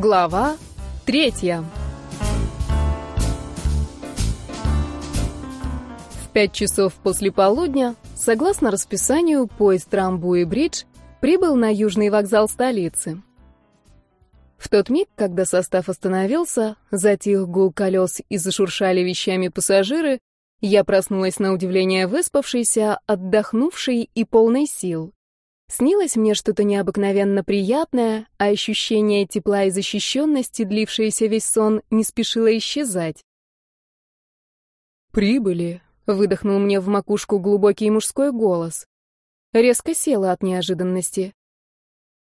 Глава третья. В пять часов после полудня, согласно расписанию, поезд Трамбуи-Бридж прибыл на южный вокзал столицы. В тот миг, когда состав остановился, затих гул колес и зашуршали вещами пассажиры, я проснулась на удивление выспавшейся, отдохнувшей и полной сил. Снилось мне что-то необыкновенно приятное, а ощущение тепла и защищенности, длившееся весь сон, не спешило исчезать. «Прибыли», — выдохнул мне в макушку глубокий мужской голос. Резко села от неожиданности.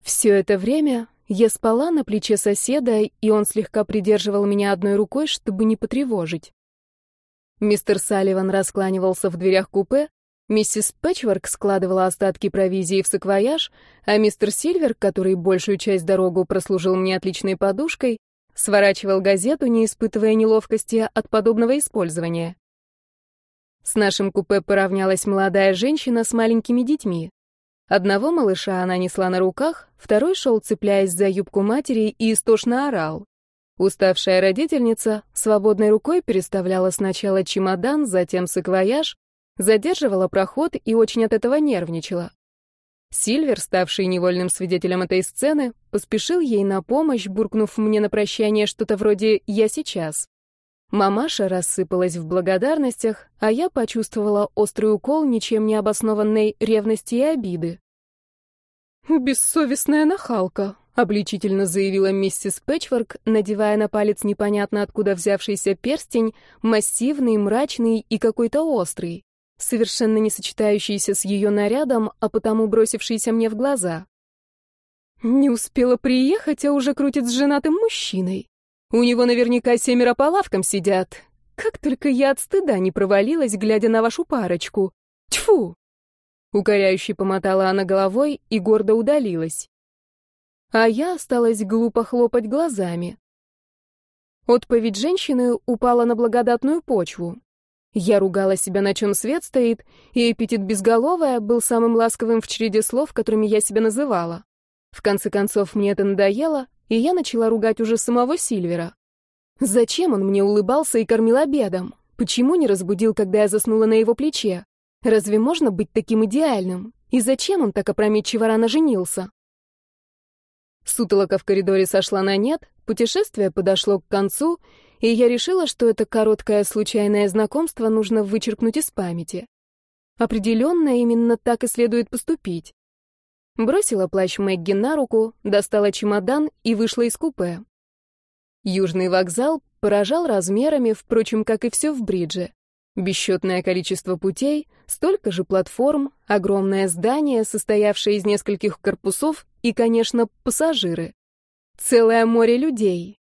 Все это время я спала на плече соседа, и он слегка придерживал меня одной рукой, чтобы не потревожить. Мистер Салливан раскланивался в дверях купе, Миссис Пэтчворк складывала остатки провизии в саквояж, а мистер Сильвер, который большую часть дорогу прослужил мне отличной подушкой, сворачивал газету, не испытывая неловкости от подобного использования. С нашим купе поравнялась молодая женщина с маленькими детьми. Одного малыша она несла на руках, второй шел, цепляясь за юбку матери, и истошно орал. Уставшая родительница свободной рукой переставляла сначала чемодан, затем саквояж, задерживала проход и очень от этого нервничала. Сильвер, ставший невольным свидетелем этой сцены, поспешил ей на помощь, буркнув мне на прощание что-то вроде «я сейчас». Мамаша рассыпалась в благодарностях, а я почувствовала острый укол ничем не обоснованной ревности и обиды. «Бессовестная нахалка», — обличительно заявила миссис Пэтчворк, надевая на палец непонятно откуда взявшийся перстень, массивный, мрачный и какой-то острый совершенно не сочетающийся с ее нарядом, а потому бросившийся мне в глаза. Не успела приехать, а уже крутит с женатым мужчиной. У него наверняка семеро по лавкам сидят. Как только я от стыда не провалилась, глядя на вашу парочку. Тьфу! Укоряюще помотала она головой и гордо удалилась. А я осталась глупо хлопать глазами. Отповедь женщины упала на благодатную почву. Я ругала себя, на чем свет стоит, и эпитет «безголовая» был самым ласковым в череде слов, которыми я себя называла. В конце концов, мне это надоело, и я начала ругать уже самого Сильвера. Зачем он мне улыбался и кормил обедом? Почему не разбудил, когда я заснула на его плече? Разве можно быть таким идеальным? И зачем он так опрометчиво рано женился? Сутолока в коридоре сошла на нет, путешествие подошло к концу, и я решила, что это короткое случайное знакомство нужно вычеркнуть из памяти. Определенно, именно так и следует поступить. Бросила плащ Мэгги на руку, достала чемодан и вышла из купе. Южный вокзал поражал размерами, впрочем, как и все в Бридже. Бесчетное количество путей, столько же платформ, огромное здание, состоявшее из нескольких корпусов и, конечно, пассажиры. Целое море людей,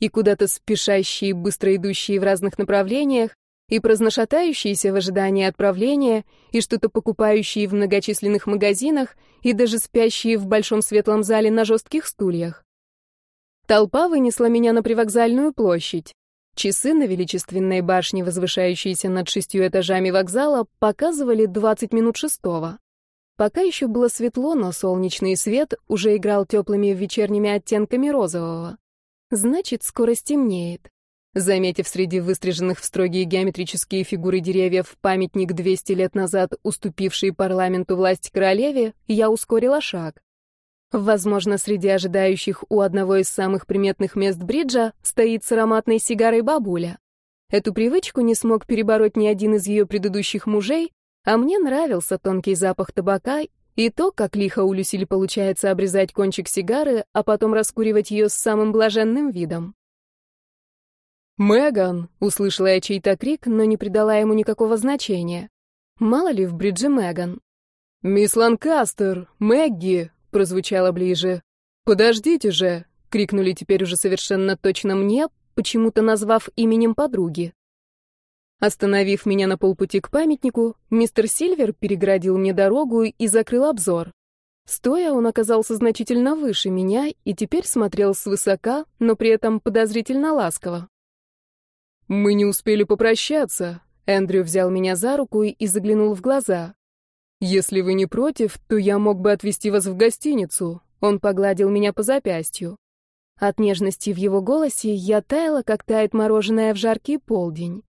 и куда-то спешащие, быстро идущие в разных направлениях, и праздношатающиеся в ожидании отправления, и что-то покупающие в многочисленных магазинах, и даже спящие в большом светлом зале на жестких стульях. Толпа вынесла меня на привокзальную площадь. Часы на величественной башне, возвышающейся над шестью этажами вокзала, показывали 20 минут шестого. Пока еще было светло, но солнечный свет уже играл теплыми вечерними оттенками розового. Значит, скоро стемнеет. Заметив среди выстриженных в строгие геометрические фигуры деревьев памятник 200 лет назад, уступивший парламенту власть королеве, я ускорила шаг. Возможно, среди ожидающих у одного из самых приметных мест бриджа стоит с ароматной сигарой бабуля. Эту привычку не смог перебороть ни один из ее предыдущих мужей, а мне нравился тонкий запах табака и то, как лихо у Люсиль получается обрезать кончик сигары, а потом раскуривать ее с самым блаженным видом. «Меган!» — услышала я чей-то крик, но не придала ему никакого значения. Мало ли в бридже Меган. «Мисс Ланкастер! Мэгги!» — прозвучало ближе. «Подождите же!» — крикнули теперь уже совершенно точно мне, почему-то назвав именем подруги. Остановив меня на полпути к памятнику, мистер Сильвер переградил мне дорогу и закрыл обзор. Стоя, он оказался значительно выше меня и теперь смотрел свысока, но при этом подозрительно ласково. «Мы не успели попрощаться», — Эндрю взял меня за руку и заглянул в глаза. «Если вы не против, то я мог бы отвезти вас в гостиницу», — он погладил меня по запястью. От нежности в его голосе я таяла, как тает мороженое в жаркий полдень.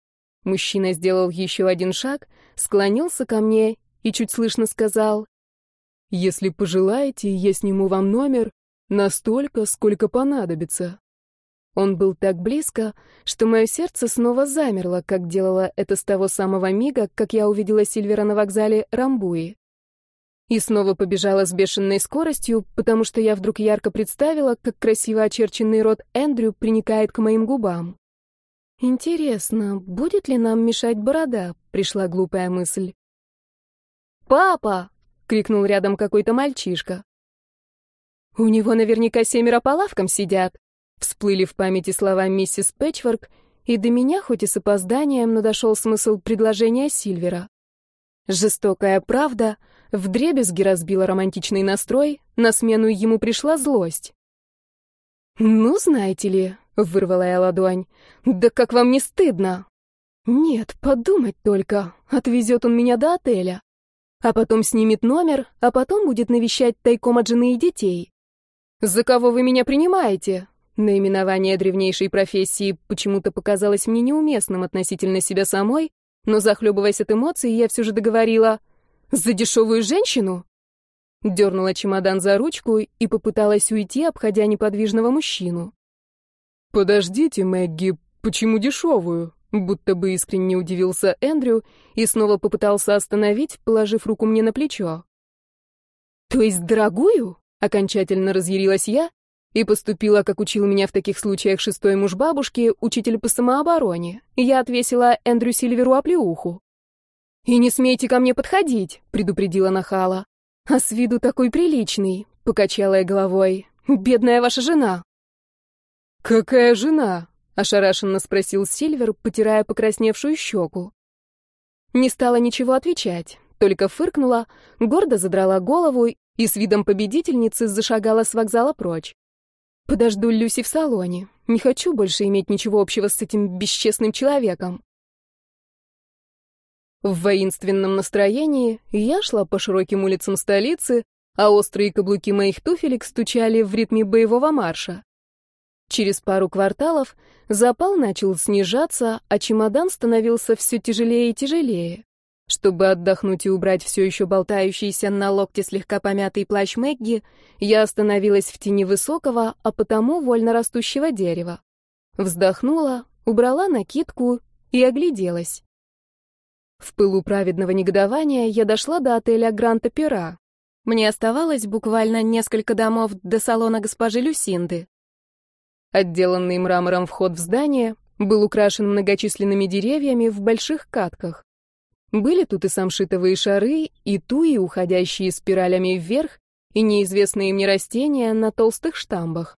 Мужчина сделал еще один шаг, склонился ко мне и чуть слышно сказал, «Если пожелаете, я сниму вам номер настолько, сколько понадобится». Он был так близко, что мое сердце снова замерло, как делало это с того самого мига, как я увидела Сильвера на вокзале Рамбуи. И снова побежала с бешеной скоростью, потому что я вдруг ярко представила, как красиво очерченный рот Эндрю приникает к моим губам. «Интересно, будет ли нам мешать борода?» — пришла глупая мысль. «Папа!» — крикнул рядом какой-то мальчишка. «У него наверняка семеро по лавкам сидят», Всплыли в памяти слова миссис Пэтчворк, и до меня, хоть и с опозданием, но дошел смысл предложения Сильвера. Жестокая правда вдребезги разбила романтичный настрой, на смену ему пришла злость. «Ну, знаете ли», — вырвала я ладонь, — «да как вам не стыдно?» «Нет, подумать только, отвезет он меня до отеля, а потом снимет номер, а потом будет навещать тайком от жены и детей. За кого вы меня принимаете? Наименование древнейшей профессии почему-то показалось мне неуместным относительно себя самой, но, захлебываясь от эмоций, я все же договорила «За дешевую женщину?» Дернула чемодан за ручку и попыталась уйти, обходя неподвижного мужчину. «Подождите, Мэгги, почему дешевую?» Будто бы искренне удивился Эндрю и снова попытался остановить, положив руку мне на плечо. «То есть дорогую?» — окончательно разъярилась я и поступила, как учил меня в таких случаях шестой муж бабушки, учитель по самообороне. Я отвесила Эндрю Сильверу оплеуху. «И не смейте ко мне подходить», — предупредила нахала. «А с виду такой приличный», — покачала я головой. «Бедная ваша жена». «Какая жена?» — ошарашенно спросил Сильвер, потирая покрасневшую щеку. Не стала ничего отвечать, только фыркнула, гордо задрала голову и с видом победительницы зашагала с вокзала прочь. Подожду Люси в салоне. Не хочу больше иметь ничего общего с этим бесчестным человеком. В воинственном настроении я шла по широким улицам столицы, а острые каблуки моих туфелек стучали в ритме боевого марша. Через пару кварталов запал начал снижаться, а чемодан становился все тяжелее и тяжелее. Чтобы отдохнуть и убрать все еще болтающийся на локте слегка помятый плащ Мэгги, я остановилась в тени высокого, а потому вольно растущего дерева. Вздохнула, убрала накидку и огляделась. В пылу праведного негодования я дошла до отеля Гранта-Пера. Мне оставалось буквально несколько домов до салона госпожи Люсинды. Отделанный мрамором вход в здание был украшен многочисленными деревьями в больших катках. Были тут и самшитовые шары, и туи, уходящие спиралями вверх, и неизвестные мне растения на толстых штамбах.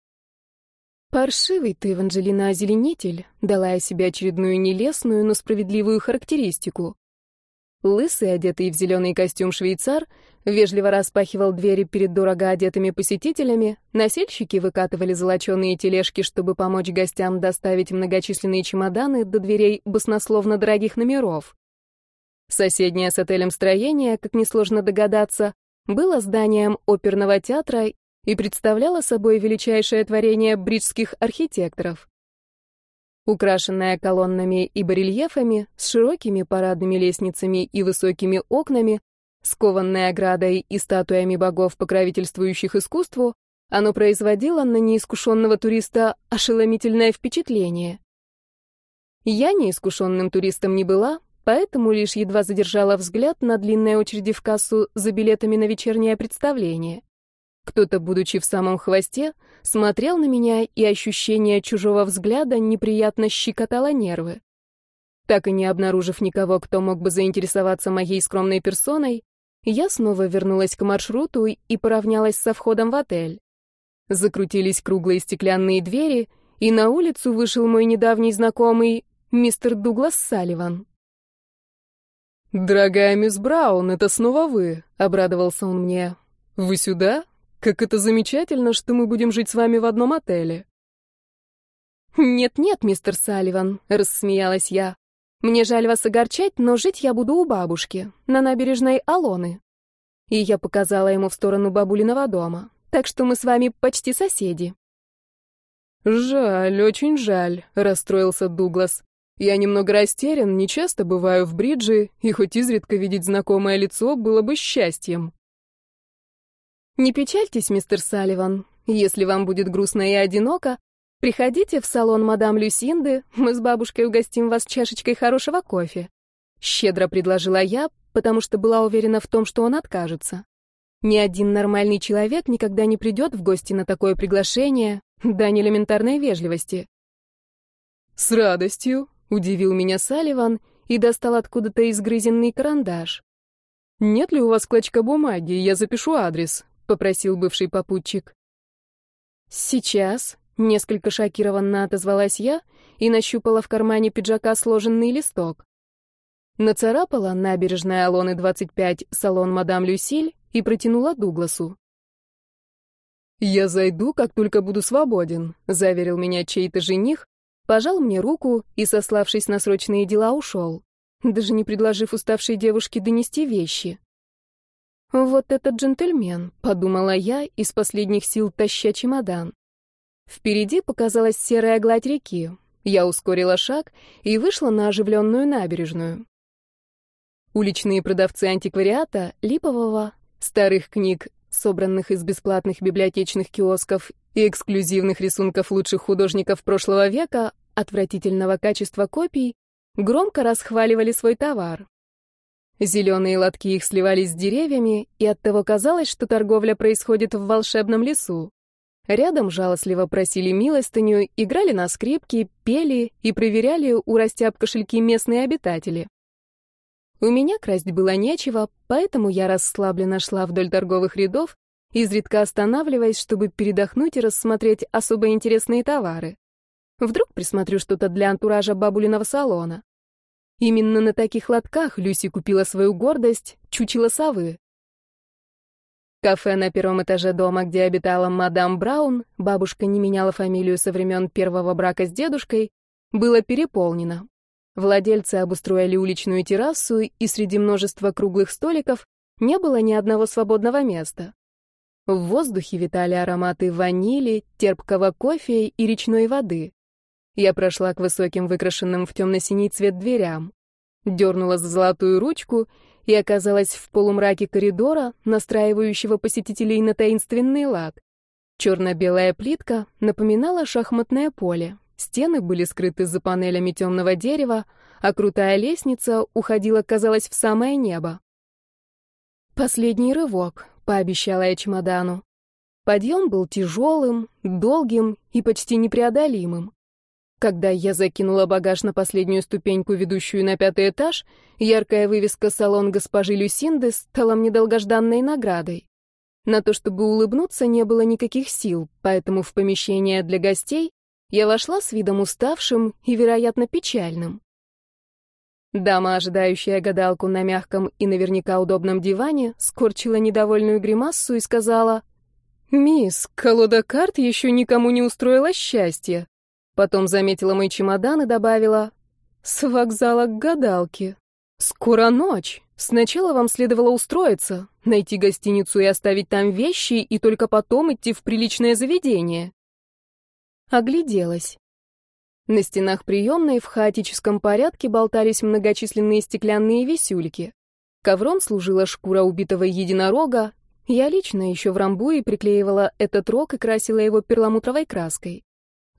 «Паршивый ты, Эванжелина Озеленитель», — дала я себе очередную нелестную, но справедливую характеристику. Лысый, одетый в зеленый костюм швейцар, вежливо распахивал двери перед дорого одетыми посетителями, носильщики выкатывали золоченые тележки, чтобы помочь гостям доставить многочисленные чемоданы до дверей баснословно дорогих номеров. Соседнее с отелем строение, как несложно догадаться, было зданием оперного театра и представляло собой величайшее творение бриджских архитекторов. Украшенная колоннами и барельефами, с широкими парадными лестницами и высокими окнами, скованной оградой и статуями богов, покровительствующих искусству, оно производило на неискушенного туриста ошеломительное впечатление. Я неискушенным туристом не была, поэтому лишь едва задержала взгляд на длинной очереди в кассу за билетами на вечернее представление. Кто-то, будучи в самом хвосте, смотрел на меня, и ощущение чужого взгляда неприятно щекотало нервы. Так и не обнаружив никого, кто мог бы заинтересоваться моей скромной персоной, я снова вернулась к маршруту и поравнялась со входом в отель. Закрутились круглые стеклянные двери, и на улицу вышел мой недавний знакомый, мистер Дуглас Салливан. «Дорогая мисс Браун, это снова вы», — обрадовался он мне. «Вы сюда? Как это замечательно, что мы будем жить с вами в одном отеле». «Нет-нет, мистер Салливан», — рассмеялась я. «Мне жаль вас огорчать, но жить я буду у бабушки, на набережной Алоны». И я показала ему в сторону бабулиного дома, так что мы с вами почти соседи. «Жаль, очень жаль», — расстроился Дуглас. «Я немного растерян, не часто бываю в бридже, и хоть изредка видеть знакомое лицо было бы счастьем». «Не печальтесь, мистер Салливан. Если вам будет грустно и одиноко, приходите в салон мадам Люсинды, мы с бабушкой угостим вас чашечкой хорошего кофе». Щедро предложила я, потому что была уверена в том, что он откажется. Ни один нормальный человек никогда не придет в гости на такое приглашение, Дань элементарной вежливости. «С радостью», — удивил меня Салливан и достал откуда-то изгрызенный карандаш. «Нет ли у вас клочка бумаги? Я запишу адрес», — попросил бывший попутчик. «Сейчас», — несколько шокированно отозвалась я и нащупала в кармане пиджака сложенный листок. Нацарапала набережная Алоны 25, салон мадам Люсиль и протянула Дугласу. «Я зайду, как только буду свободен», — заверил меня чей-то жених, пожал мне руку и, сославшись на срочные дела, ушел, даже не предложив уставшей девушке донести вещи. «Вот этот джентльмен», — подумала я, из последних сил таща чемодан. Впереди показалась серая гладь реки. Я ускорила шаг и вышла на оживленную набережную. Уличные продавцы антиквариата, липового, старых книг собранных из бесплатных библиотечных киосков и эксклюзивных рисунков лучших художников прошлого века, отвратительного качества копий, громко расхваливали свой товар. Зеленые лотки их сливались с деревьями, и оттого казалось, что торговля происходит в волшебном лесу. Рядом жалостливо просили милостыню, играли на скрипке, пели и проверяли у растяб кошельки местные обитатели. У меня красть было нечего, поэтому я расслабленно шла вдоль торговых рядов, изредка останавливаясь, чтобы передохнуть и рассмотреть особо интересные товары. Вдруг присмотрю что-то для антуража бабулиного салона. Именно на таких лотках Люси купила свою гордость, чучело совы. Кафе на первом этаже дома, где обитала мадам Браун, бабушка не меняла фамилию со времен первого брака с дедушкой, было переполнено. Владельцы обустроили уличную террасу, и среди множества круглых столиков не было ни одного свободного места. В воздухе витали ароматы ванили, терпкого кофе и речной воды. Я прошла к высоким выкрашенным в темно-синий цвет дверям, дернула за золотую ручку и оказалась в полумраке коридора, настраивающего посетителей на таинственный лад. Черно-белая плитка напоминала шахматное поле. Стены были скрыты за панелями темного дерева, а крутая лестница уходила, казалось, в самое небо. «Последний рывок», — пообещала я чемодану. Подъем был тяжелым, долгим и почти непреодолимым. Когда я закинула багаж на последнюю ступеньку, ведущую на пятый этаж, яркая вывеска «Салон госпожи Люсинды» стала мне долгожданной наградой. На то, чтобы улыбнуться, не было никаких сил, поэтому в помещение для гостей я вошла с видом уставшим и, вероятно, печальным. Дама, ожидающая гадалку на мягком и наверняка удобном диване, скорчила недовольную гримассу и сказала, «Мисс, колода карт еще никому не устроила счастья». Потом заметила мой чемодан и добавила, «С вокзала к гадалке. Скоро ночь. Сначала вам следовало устроиться, найти гостиницу и оставить там вещи, и только потом идти в приличное заведение». Огляделась. На стенах приемной в хаотическом порядке болтались многочисленные стеклянные висюльки. Ковром служила шкура убитого единорога. Я лично еще в Рамбуе приклеивала этот рог и красила его перламутровой краской.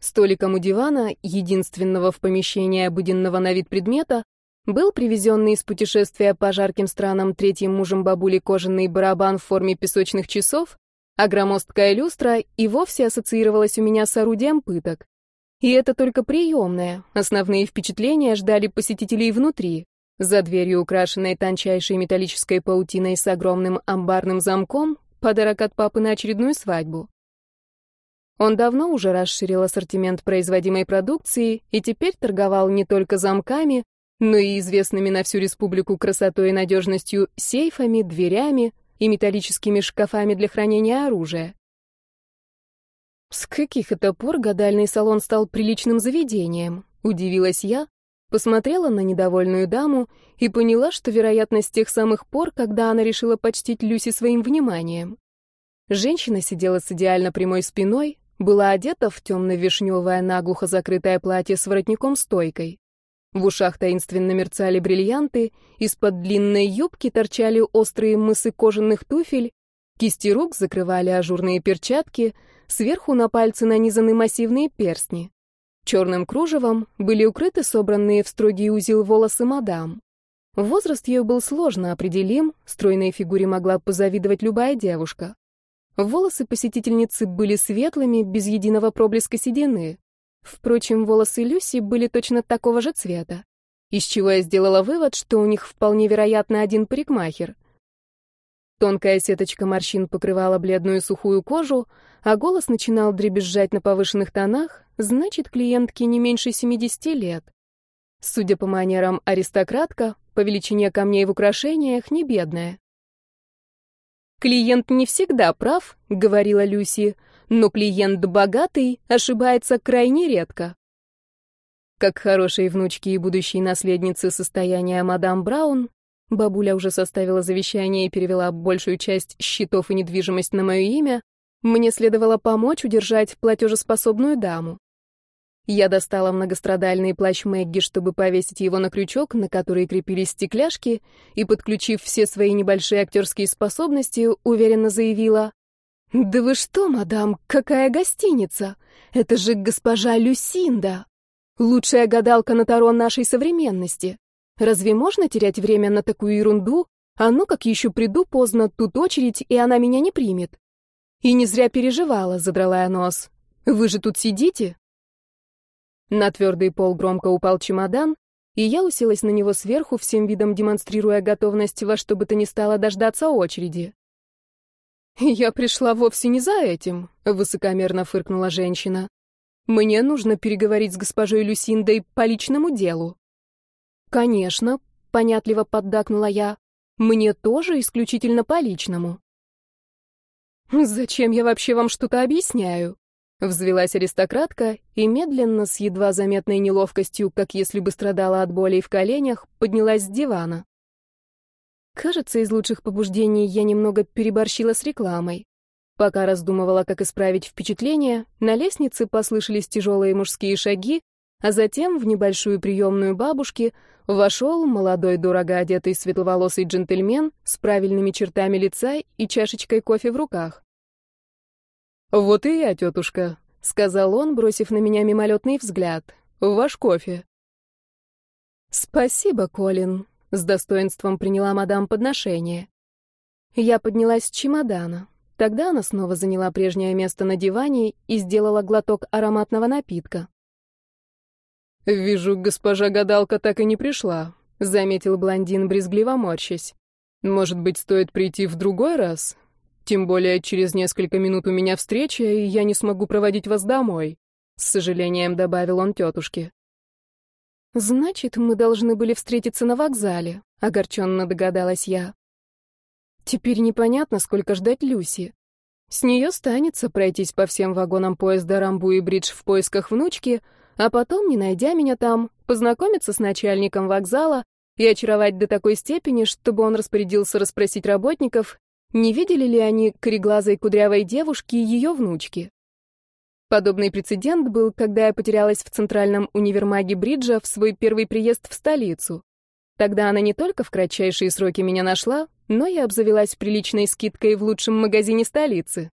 Столиком у дивана, единственного в помещении обыденного на вид предмета, был привезенный из путешествия по жарким странам третьим мужем бабули кожаный барабан в форме песочных часов, а громоздкая люстра и вовсе ассоциировалась у меня с орудием пыток. И это только приемная. Основные впечатления ждали посетителей внутри. За дверью, украшенной тончайшей металлической паутиной с огромным амбарным замком, подарок от папы на очередную свадьбу. Он давно уже расширил ассортимент производимой продукции и теперь торговал не только замками, но и известными на всю республику красотой и надежностью сейфами, дверями, и металлическими шкафами для хранения оружия. С каких это пор гадальный салон стал приличным заведением? Удивилась я, посмотрела на недовольную даму и поняла, что, вероятно, с тех самых пор, когда она решила почтить Люси своим вниманием. Женщина сидела с идеально прямой спиной, была одета в темно-вишневое наглухо закрытое платье с воротником-стойкой. В ушах таинственно мерцали бриллианты, из-под длинной юбки торчали острые мысы кожаных туфель, кисти рук закрывали ажурные перчатки, сверху на пальцы нанизаны массивные перстни. Черным кружевом были укрыты собранные в строгий узел волосы мадам. Возраст ее был сложно определим, стройной фигуре могла позавидовать любая девушка. Волосы посетительницы были светлыми, без единого проблеска седины. Впрочем, волосы Люси были точно такого же цвета, из чего я сделала вывод, что у них вполне вероятно один парикмахер. Тонкая сеточка морщин покрывала бледную сухую кожу, а голос начинал дребезжать на повышенных тонах, значит, клиентке не меньше 70 лет. Судя по манерам аристократка, по величине камней в украшениях не бедная. «Клиент не всегда прав», — говорила Люси, «но клиент богатый ошибается крайне редко». Как хорошей внучки и будущей наследницы состояния мадам Браун, бабуля уже составила завещание и перевела большую часть счетов и недвижимость на мое имя, мне следовало помочь удержать платежеспособную даму. Я достала многострадальный плащ Мэгги, чтобы повесить его на крючок, на который крепились стекляшки, и, подключив все свои небольшие актерские способности, уверенно заявила. «Да вы что, мадам, какая гостиница? Это же госпожа Люсинда! Лучшая гадалка на Таро нашей современности. Разве можно терять время на такую ерунду? А ну, как еще приду поздно, тут очередь, и она меня не примет». И не зря переживала, задрала я нос. «Вы же тут сидите?» На твердый пол громко упал чемодан, и я уселась на него сверху, всем видом демонстрируя готовность во что бы то ни стало дождаться очереди. «Я пришла вовсе не за этим», — высокомерно фыркнула женщина. «Мне нужно переговорить с госпожой Люсиндой по личному делу». «Конечно», — понятливо поддакнула я, — «мне тоже исключительно по личному». «Зачем я вообще вам что-то объясняю?» Взвелась аристократка и медленно, с едва заметной неловкостью, как если бы страдала от болей в коленях, поднялась с дивана. Кажется, из лучших побуждений я немного переборщила с рекламой. Пока раздумывала, как исправить впечатление, на лестнице послышались тяжелые мужские шаги, а затем в небольшую приемную бабушки вошел молодой, дорого одетый светловолосый джентльмен с правильными чертами лица и чашечкой кофе в руках. «Вот и я, тетушка», — сказал он, бросив на меня мимолетный взгляд. «Ваш кофе». «Спасибо, Колин», — с достоинством приняла мадам подношение. Я поднялась с чемодана. Тогда она снова заняла прежнее место на диване и сделала глоток ароматного напитка. «Вижу, госпожа гадалка так и не пришла», — заметил блондин, брезгливо морщась. «Может быть, стоит прийти в другой раз? Тем более через несколько минут у меня встреча, и я не смогу проводить вас домой», — с сожалением добавил он тетушке. «Значит, мы должны были встретиться на вокзале», — огорченно догадалась я. «Теперь непонятно, сколько ждать Люси. С нее станется пройтись по всем вагонам поезда Рамбу и Бридж в поисках внучки, а потом, не найдя меня там, познакомиться с начальником вокзала и очаровать до такой степени, чтобы он распорядился расспросить работников, не видели ли они кореглазой кудрявой девушки и ее внучки? Подобный прецедент был, когда я потерялась в центральном универмаге Бриджа в свой первый приезд в столицу. Тогда она не только в кратчайшие сроки меня нашла, но и обзавелась приличной скидкой в лучшем магазине столицы.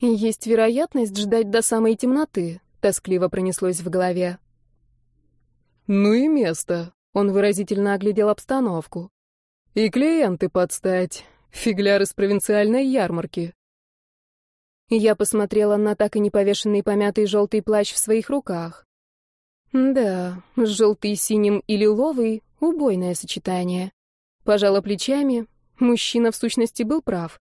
Есть вероятность ждать до самой темноты, тоскливо пронеслось в голове. Ну и место. Он выразительно оглядел обстановку. И клиенты подстать. Фигляр из провинциальной ярмарки. Я посмотрела на так и не повешенный помятый желтый плащ в своих руках. Да, желтый синим и лиловый — убойное сочетание. Пожала плечами, мужчина в сущности был прав.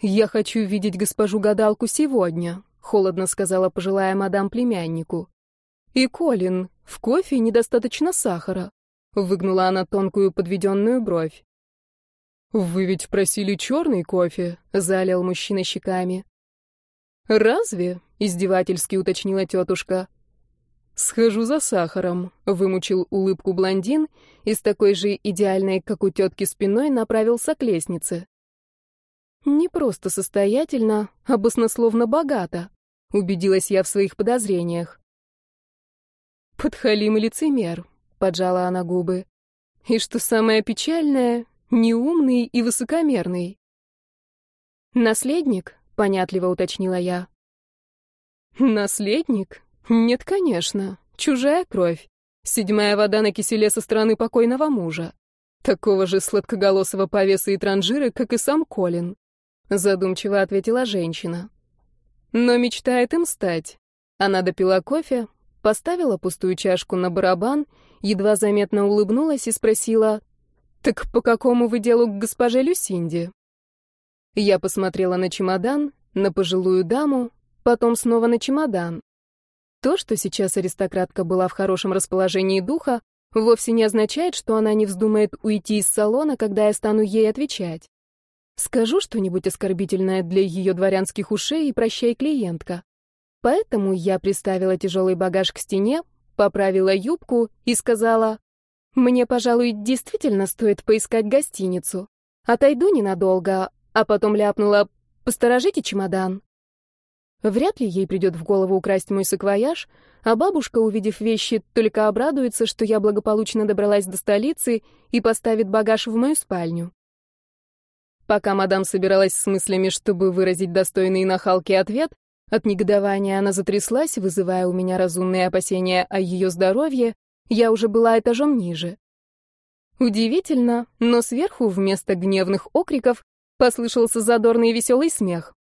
«Я хочу видеть госпожу-гадалку сегодня», — холодно сказала пожилая мадам племяннику. «И Колин, в кофе недостаточно сахара», — выгнула она тонкую подведенную бровь. «Вы ведь просили черный кофе», — залил мужчина щеками. «Разве?» — издевательски уточнила тетушка. «Схожу за сахаром», — вымучил улыбку блондин и с такой же идеальной, как у тетки, спиной направился к лестнице. Не просто состоятельно, а баснословно богата, убедилась я в своих подозрениях. Подхалим и лицемер, поджала она губы. И что самое печальное, неумный и высокомерный. Наследник, понятливо уточнила я. Наследник? Нет, конечно. Чужая кровь. Седьмая вода на киселе со стороны покойного мужа. Такого же сладкоголосого повеса и транжира, как и сам Колин. Задумчиво ответила женщина. Но мечтает им стать. Она допила кофе, поставила пустую чашку на барабан, едва заметно улыбнулась и спросила, «Так по какому вы делу к госпоже Люсинде?» Я посмотрела на чемодан, на пожилую даму, потом снова на чемодан. То, что сейчас аристократка была в хорошем расположении духа, вовсе не означает, что она не вздумает уйти из салона, когда я стану ей отвечать. Скажу что-нибудь оскорбительное для ее дворянских ушей и прощай, клиентка. Поэтому я приставила тяжелый багаж к стене, поправила юбку и сказала, «Мне, пожалуй, действительно стоит поискать гостиницу. Отойду ненадолго, а потом ляпнула, посторожите чемодан». Вряд ли ей придет в голову украсть мой саквояж, а бабушка, увидев вещи, только обрадуется, что я благополучно добралась до столицы и поставит багаж в мою спальню. Пока мадам собиралась с мыслями, чтобы выразить достойный нахалки ответ, от негодования она затряслась, вызывая у меня разумные опасения о ее здоровье, я уже была этажом ниже. Удивительно, но сверху вместо гневных окриков послышался задорный и веселый смех.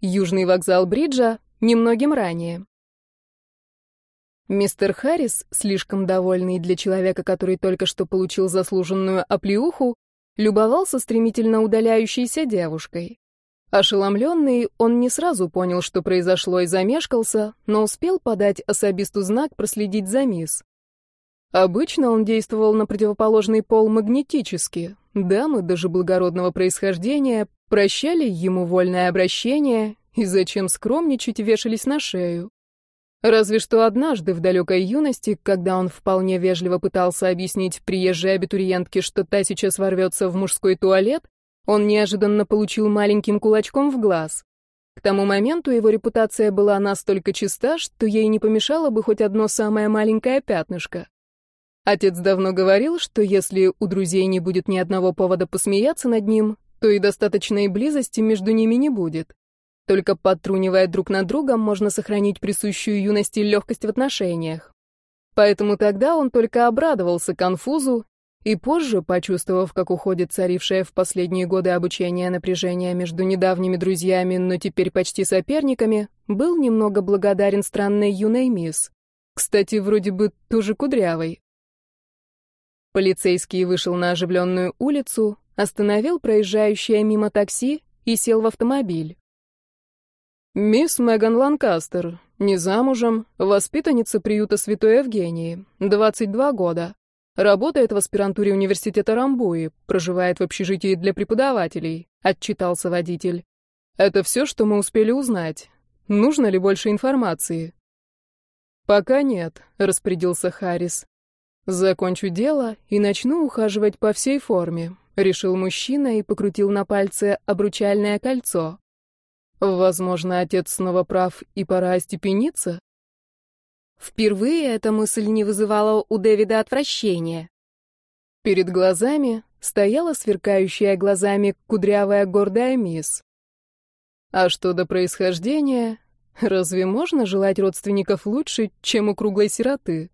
Южный вокзал Бриджа немногим ранее. Мистер Харрис, слишком довольный для человека, который только что получил заслуженную оплеуху, любовался стремительно удаляющейся девушкой. Ошеломленный, он не сразу понял, что произошло, и замешкался, но успел подать особисту знак проследить за мисс. Обычно он действовал на противоположный пол магнетически. Дамы, даже благородного происхождения, прощали ему вольное обращение и зачем скромничать вешались на шею. Разве что однажды в далекой юности, когда он вполне вежливо пытался объяснить приезжей абитуриентке, что та сейчас ворвется в мужской туалет, он неожиданно получил маленьким кулачком в глаз. К тому моменту его репутация была настолько чиста, что ей не помешало бы хоть одно самое маленькое пятнышко. Отец давно говорил, что если у друзей не будет ни одного повода посмеяться над ним, то и достаточной близости между ними не будет. Только подтрунивая друг над другом, можно сохранить присущую юности легкость в отношениях. Поэтому тогда он только обрадовался конфузу и позже, почувствовав, как уходит царившее в последние годы обучения напряжение между недавними друзьями, но теперь почти соперниками, был немного благодарен странной юной мисс. Кстати, вроде бы тоже кудрявой. Полицейский вышел на оживленную улицу, остановил проезжающее мимо такси и сел в автомобиль. «Мисс Меган Ланкастер, не замужем, воспитанница приюта Святой Евгении, 22 года. Работает в аспирантуре университета Рамбуи, проживает в общежитии для преподавателей», — отчитался водитель. «Это все, что мы успели узнать. Нужно ли больше информации?» «Пока нет», — распорядился Харрис. «Закончу дело и начну ухаживать по всей форме», — решил мужчина и покрутил на пальце обручальное кольцо. Возможно, отец снова прав, и пора остепениться? Впервые эта мысль не вызывала у Дэвида отвращения. Перед глазами стояла сверкающая глазами кудрявая гордая мисс. А что до происхождения, разве можно желать родственников лучше, чем у круглой сироты?